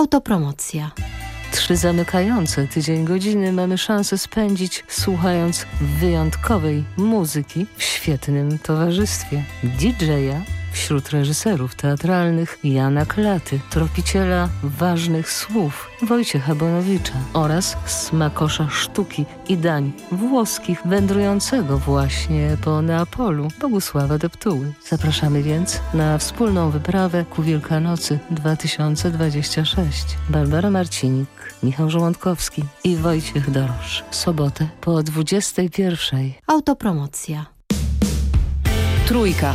Autopromocja. Trzy zamykające tydzień godziny mamy szansę spędzić słuchając wyjątkowej muzyki w świetnym towarzystwie DJ-a wśród reżyserów teatralnych Jana Klaty, tropiciela ważnych słów Wojciecha Bonowicza oraz smakosza sztuki i dań włoskich wędrującego właśnie po Neapolu Bogusława Deptuły. Zapraszamy więc na wspólną wyprawę ku Wielkanocy 2026. Barbara Marcinik, Michał Żołądkowski i Wojciech Dorosz. Sobotę po 21. Autopromocja. Trójka.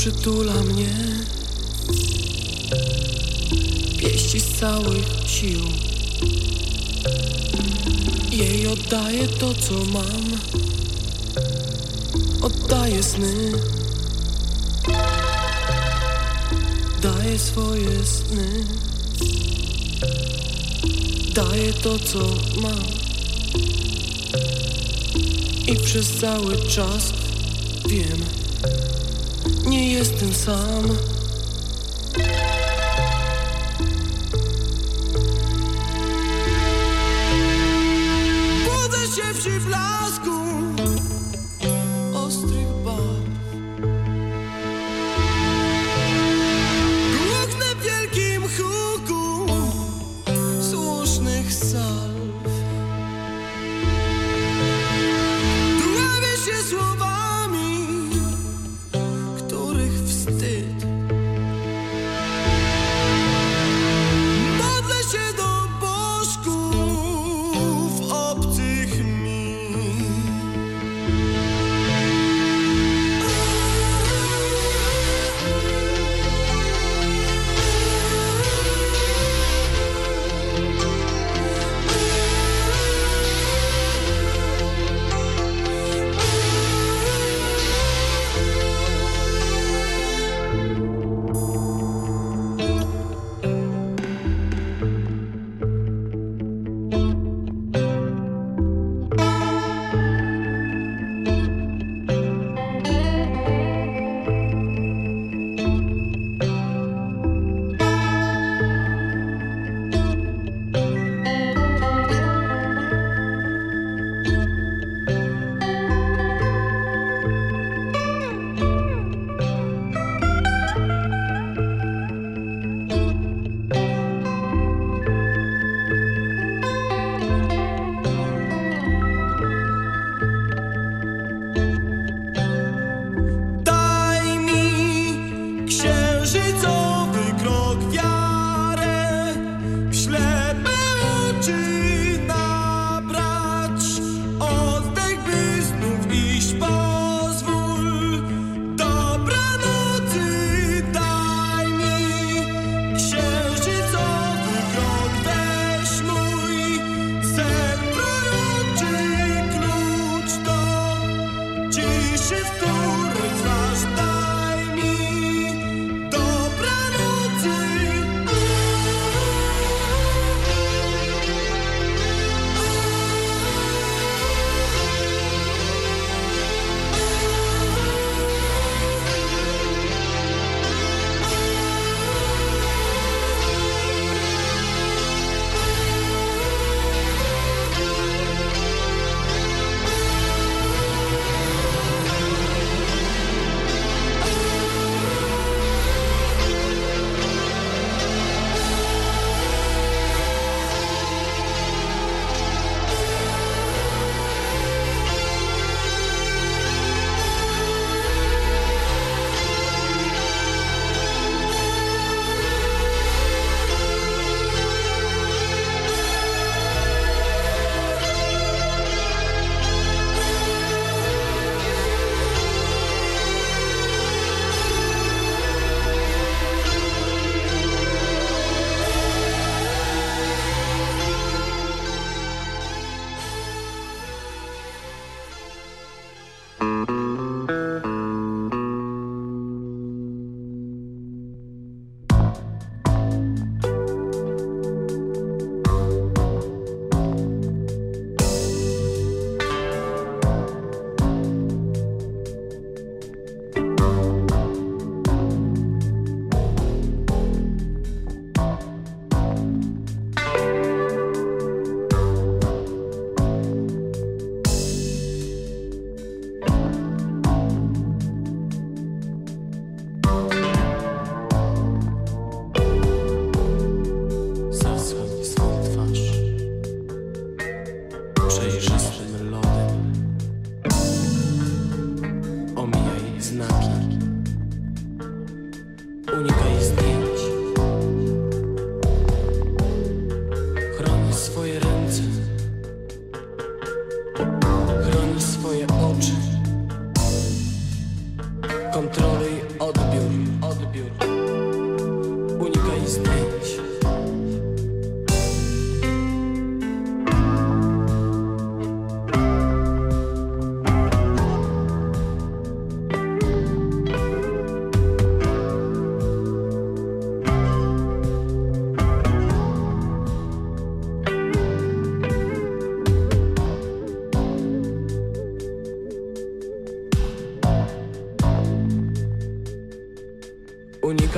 Przytula mnie. Pieści z całych sił. Jej oddaję to, co mam. Oddaję sny. Daję swoje sny. Daję to, co mam. I przez cały czas wiem nie jestem sam.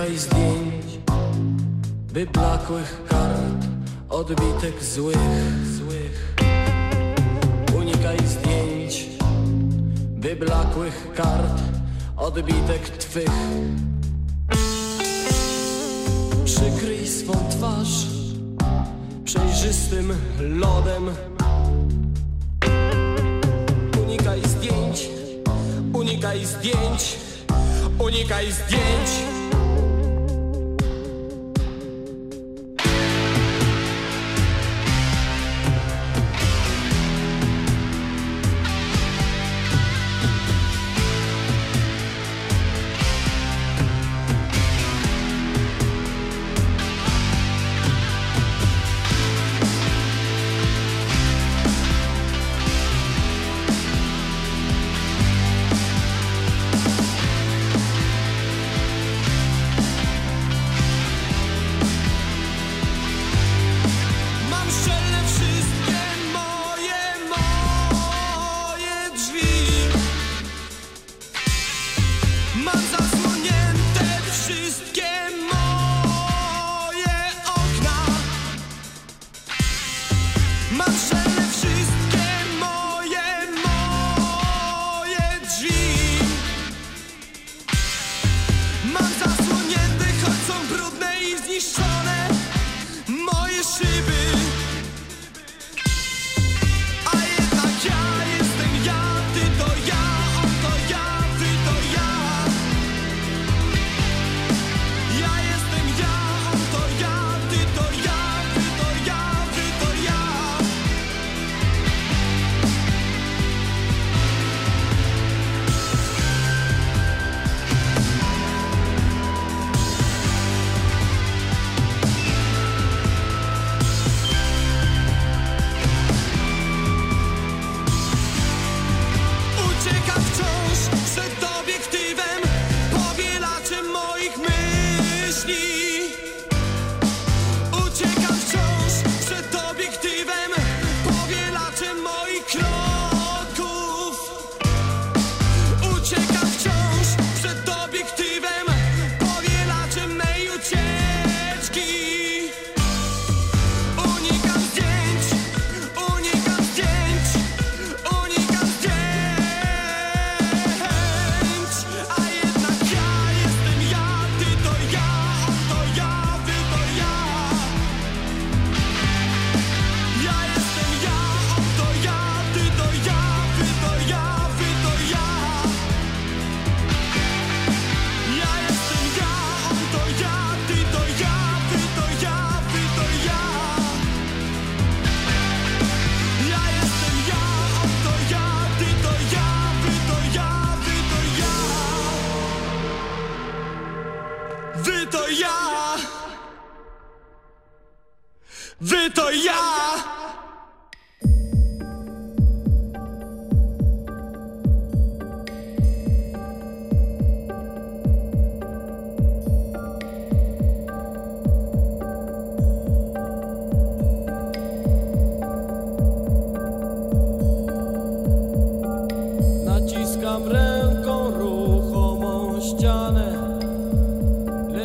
Unikaj zdjęć wyblakłych kart Odbitek złych, złych. Unikaj zdjęć wyblakłych kart Odbitek twych. Przykryj swą twarz Przejrzystym lodem. Unikaj zdjęć Unikaj zdjęć Unikaj zdjęć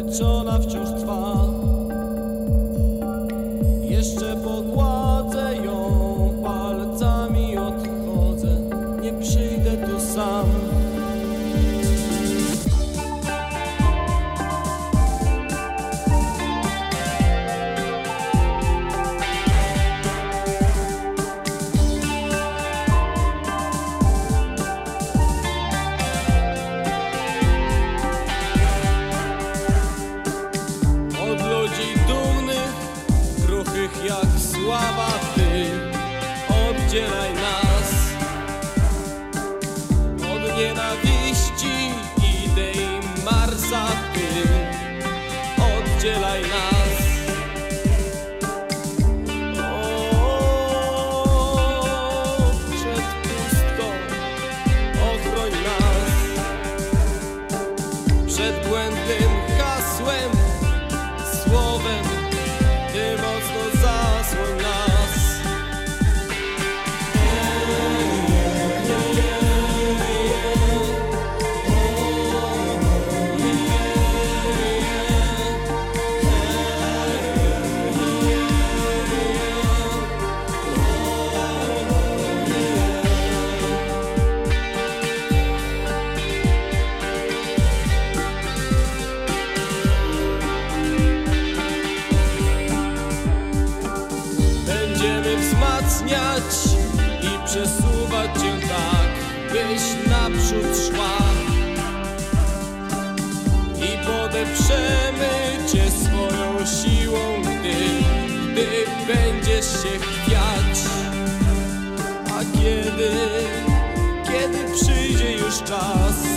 lecz ona wciąż trwa. Jeszcze kiedy przyjdzie już czas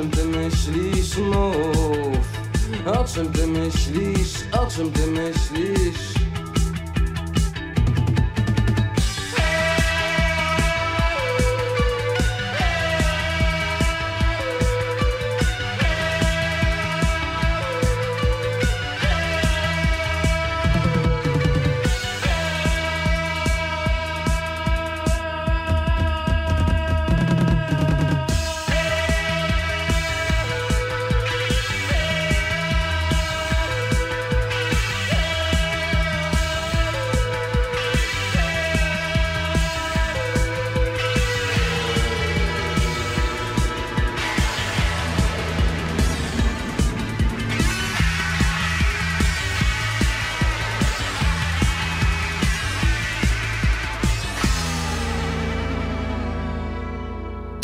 czym ty myślisz? Mów O czym ty myślisz? O czym ty myślisz?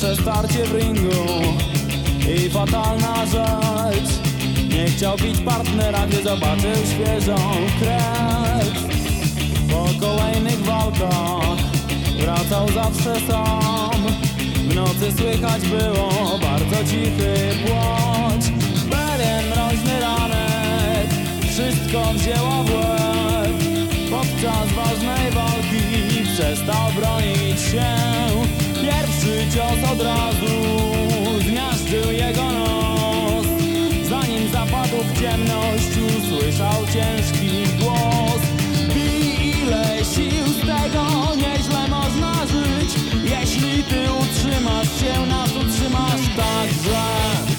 Pierwsze starcie w ringu i fatalna rzecz. Nie chciał bić partnera, gdy zobaczył świeżą krew. Po kolejnych walkach wracał zawsze sam. W nocy słychać było bardzo cichy płacz. Pewien mroźny ranek wszystko wzięło w łeb. Podczas ważnej walki przestał bronić się. Pierwszy cios od razu Zmiażdżył jego nos. Zanim zapadł w ciemność Usłyszał ciężki głos. Bij ile sił z tego Nieźle można żyć? Jeśli ty utrzymasz się Nas utrzymasz także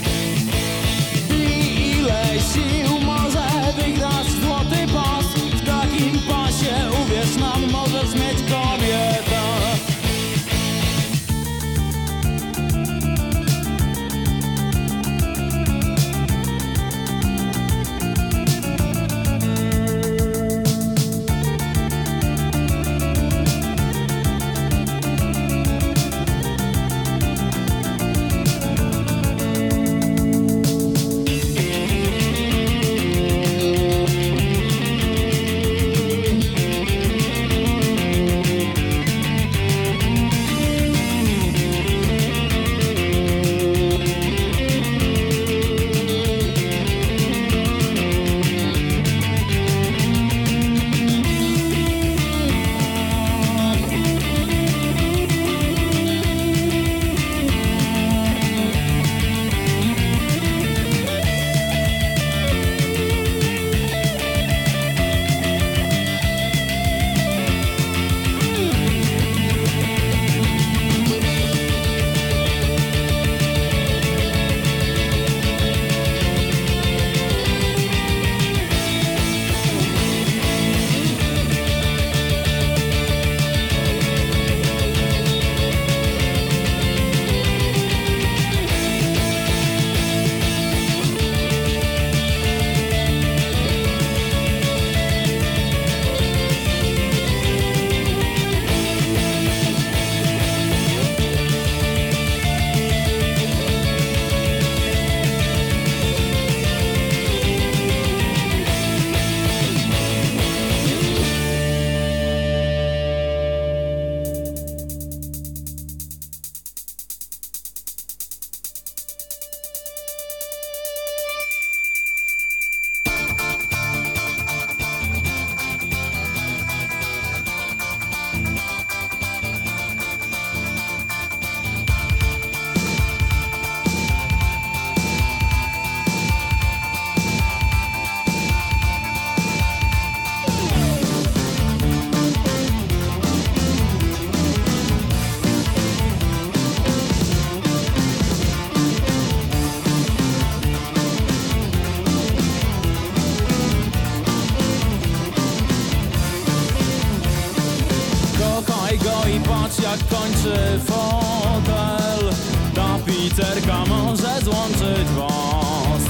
złączyć was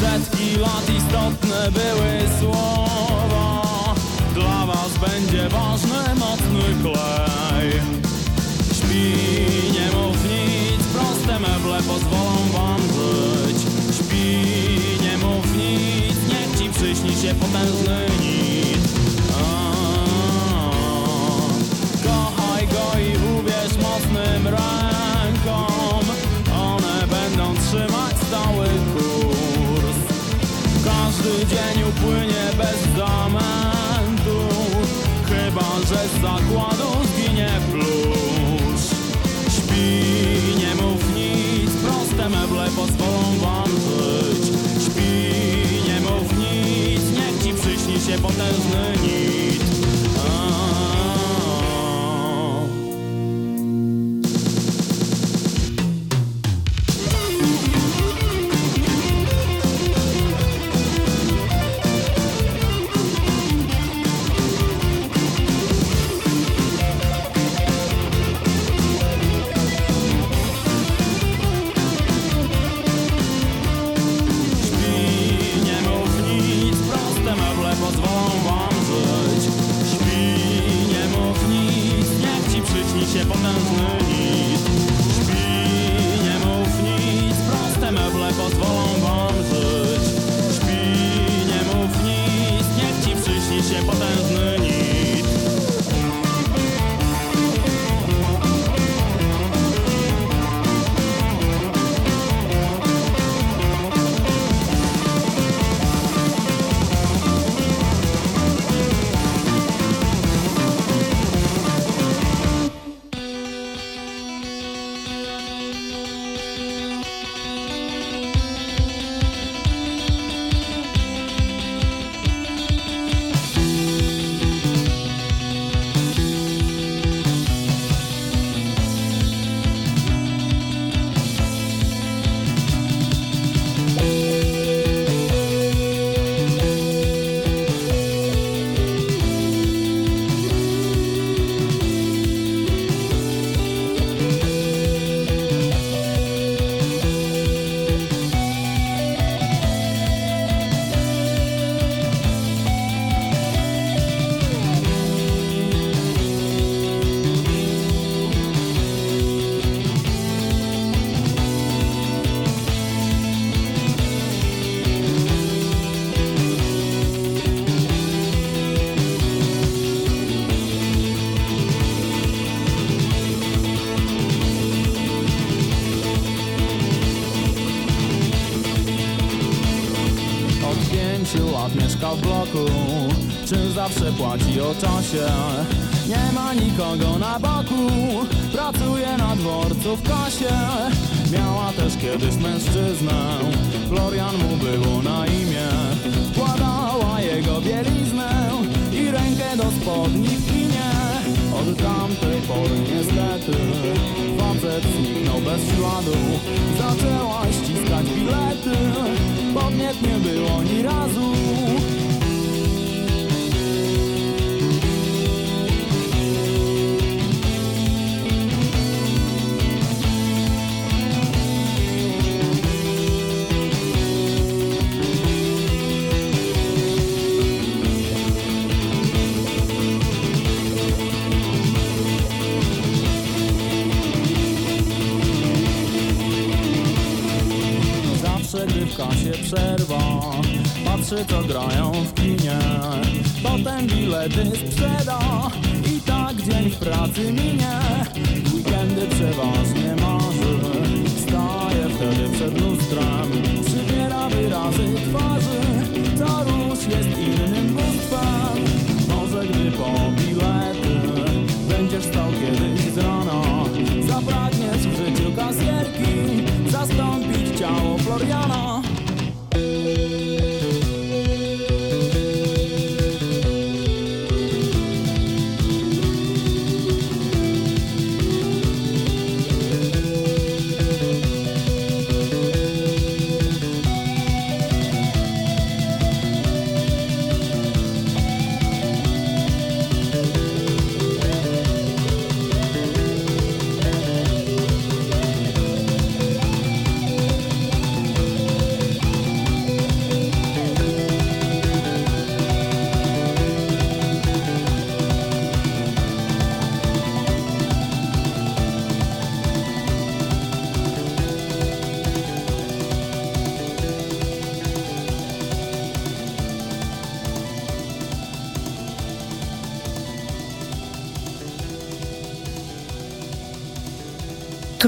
Setki lat istotne były słowa. Dla was będzie ważny mocny klej. Śpi, nie mów nic, proste meble pozwolą wam żyć. Śpi, nie mów nic, niech ci przyśni się potężny nit przyśni się potężny Podem w bloku Czy zawsze płaci o czasie? Nie ma nikogo na boku Pracuje na dworcu w kasie. Miała też kiedyś mężczyznę Florian mu było na imię. Wkładała jego bieliznę I rękę do spodni w kinie. Od tamtej pory niestety Facet zniknął bez śladu. Zaczęła ściskać bilety Podmiot nie było ni razu. co grają w kinie. Potem bilety sprzeda i tak dzień w pracy minie.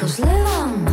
Rozlewam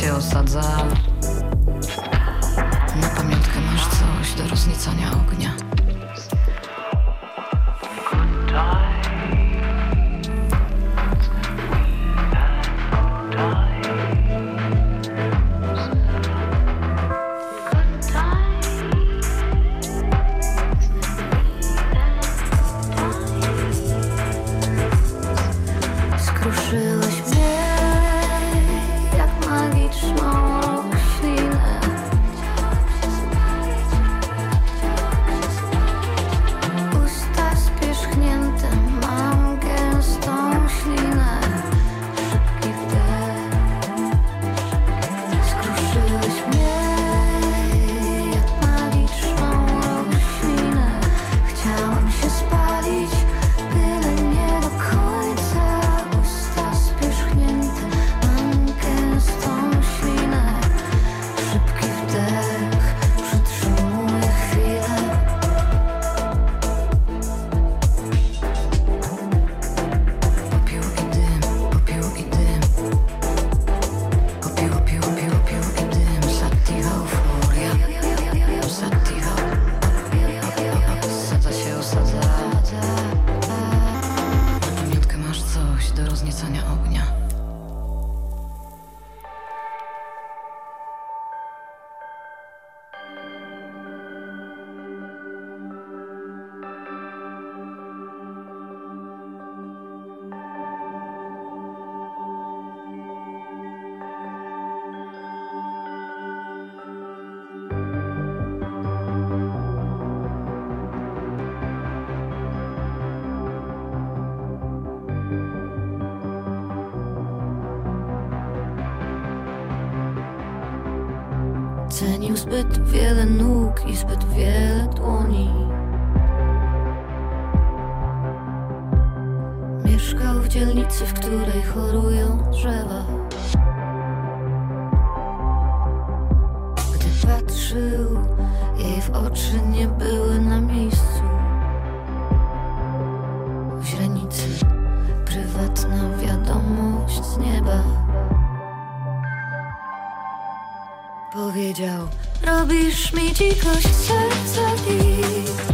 się osadza. Na pamiątkę masz coś do roznicania ognia. Zbyt wiele nóg i zbyt wiele dłoni. Mieszkał w dzielnicy, w której chorują drzewa. Gdy patrzył, jej w oczy nie były na miejscu. Robisz mi dzikość serca i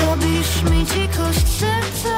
Robisz mi dzikość serca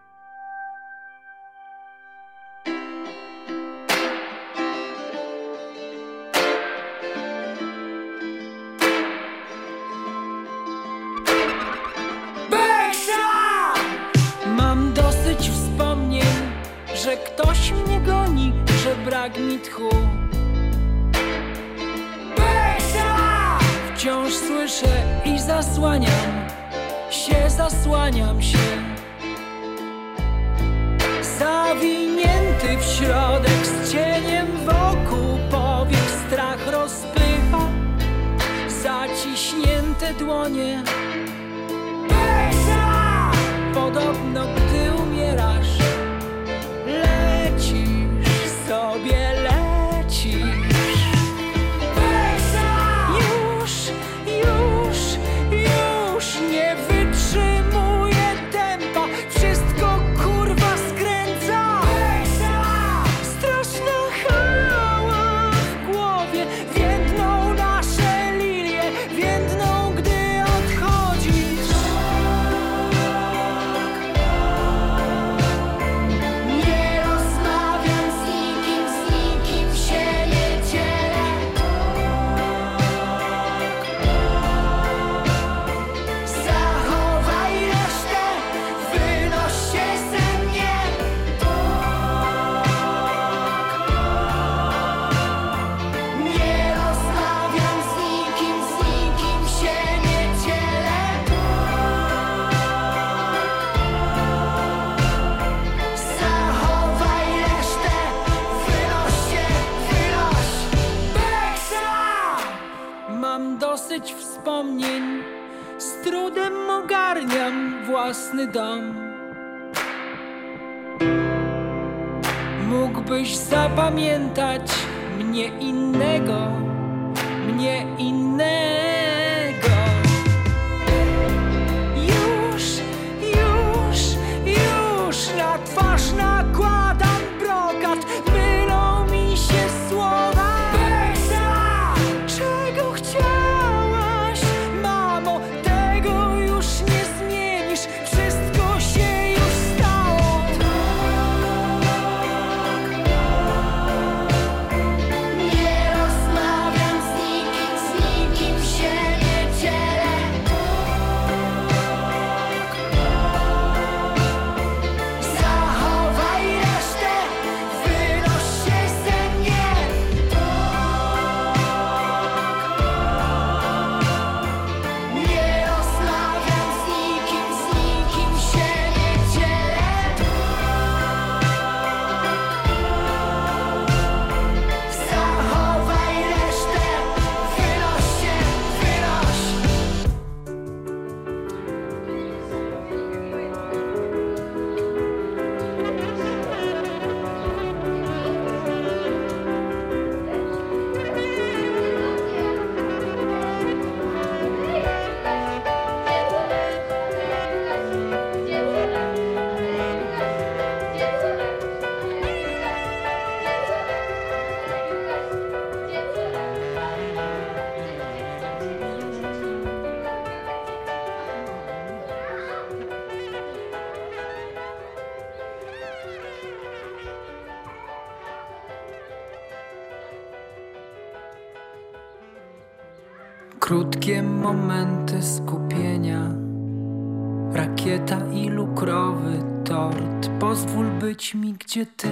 gdzie ty,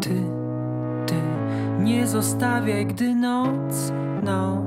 ty, ty. Nie zostawiaj, gdy noc, noc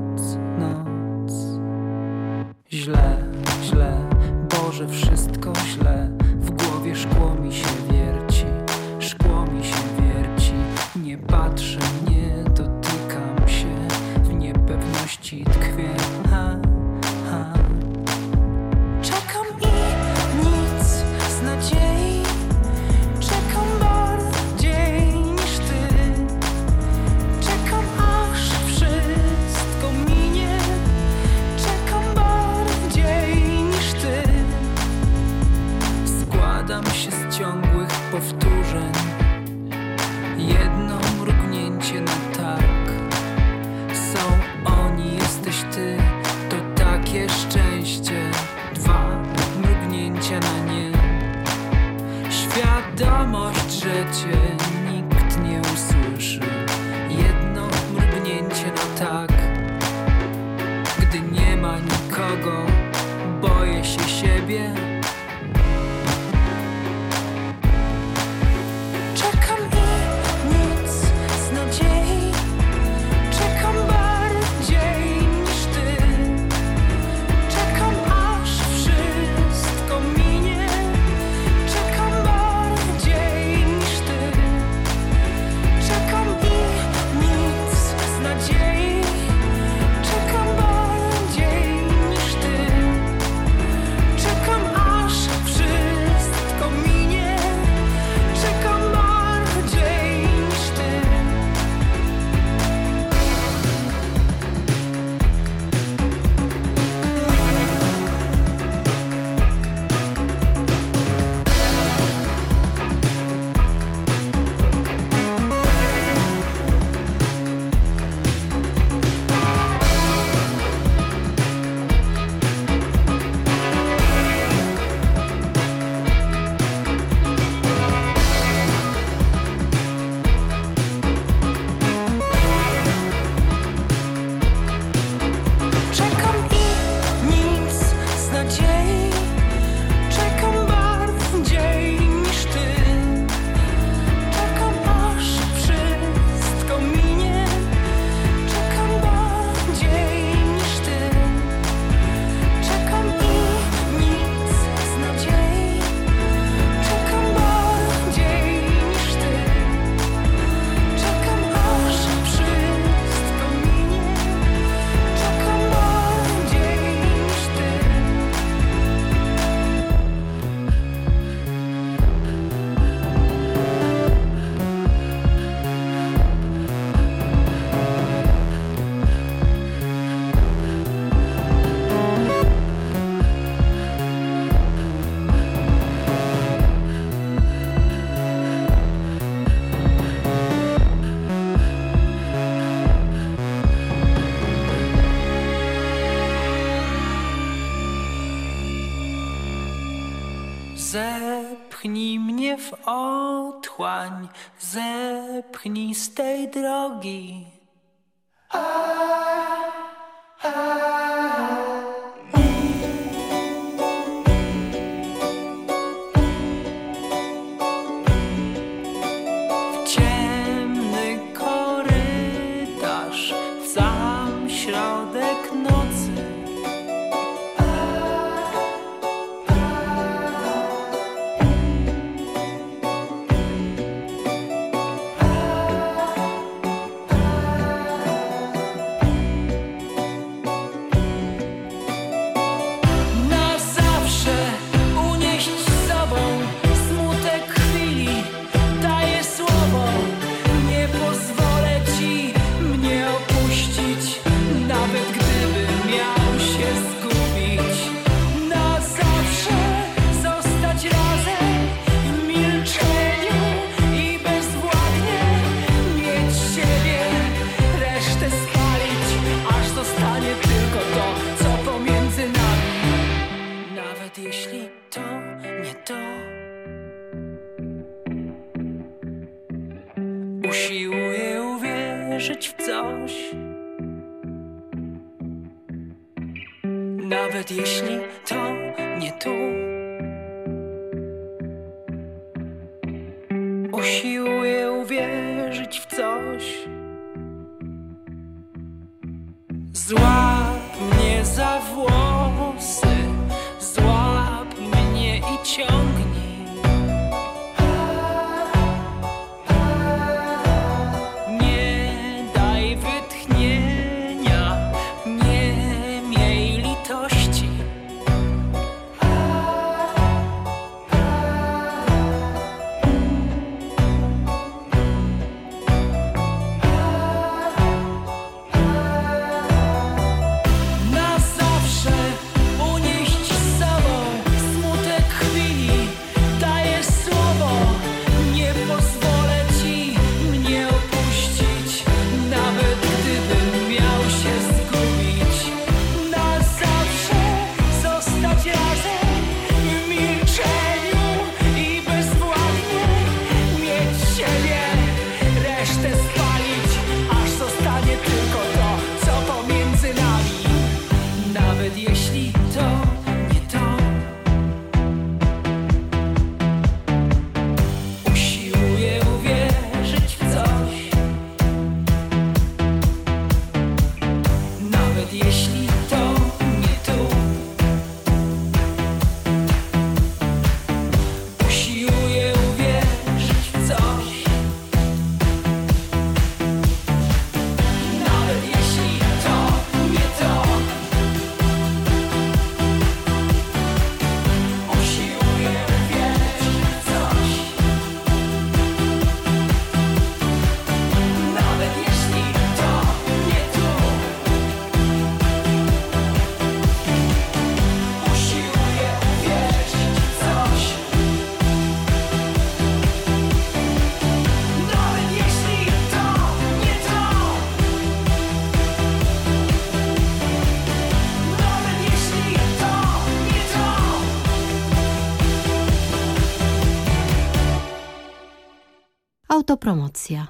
Utknij z tej drogi. A, a. Autopromocja.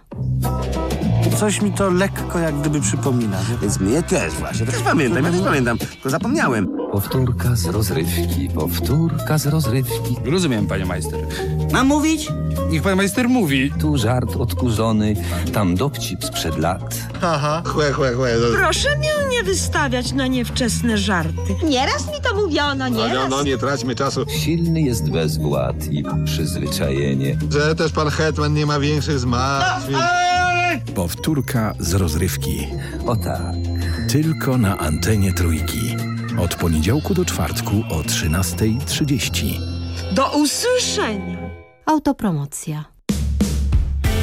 Coś mi to lekko jak gdyby przypomina. Więc mnie też właśnie. Też pamiętam, ja też pamiętam, tylko zapomniałem. Powtórka z rozrywki, powtórka z rozrywki. Rozumiem, panie majster. Mam mówić? Niech pan majster mówi. Tu żart odkurzony, tam dowcip sprzed lat. Haha, chłe, chłe, chłe. Proszę mnie nie wystawiać na niewczesne żarty. Nieraz mi to mówiono, nieraz. No, nie traćmy czasu, Silny jest bezwład i przyzwyczajenie. że też pan Hetman nie ma większych zmartwień. Powtórka z rozrywki. O tak. Tylko na antenie trójki. Od poniedziałku do czwartku o 13.30. Do usłyszenia. Autopromocja.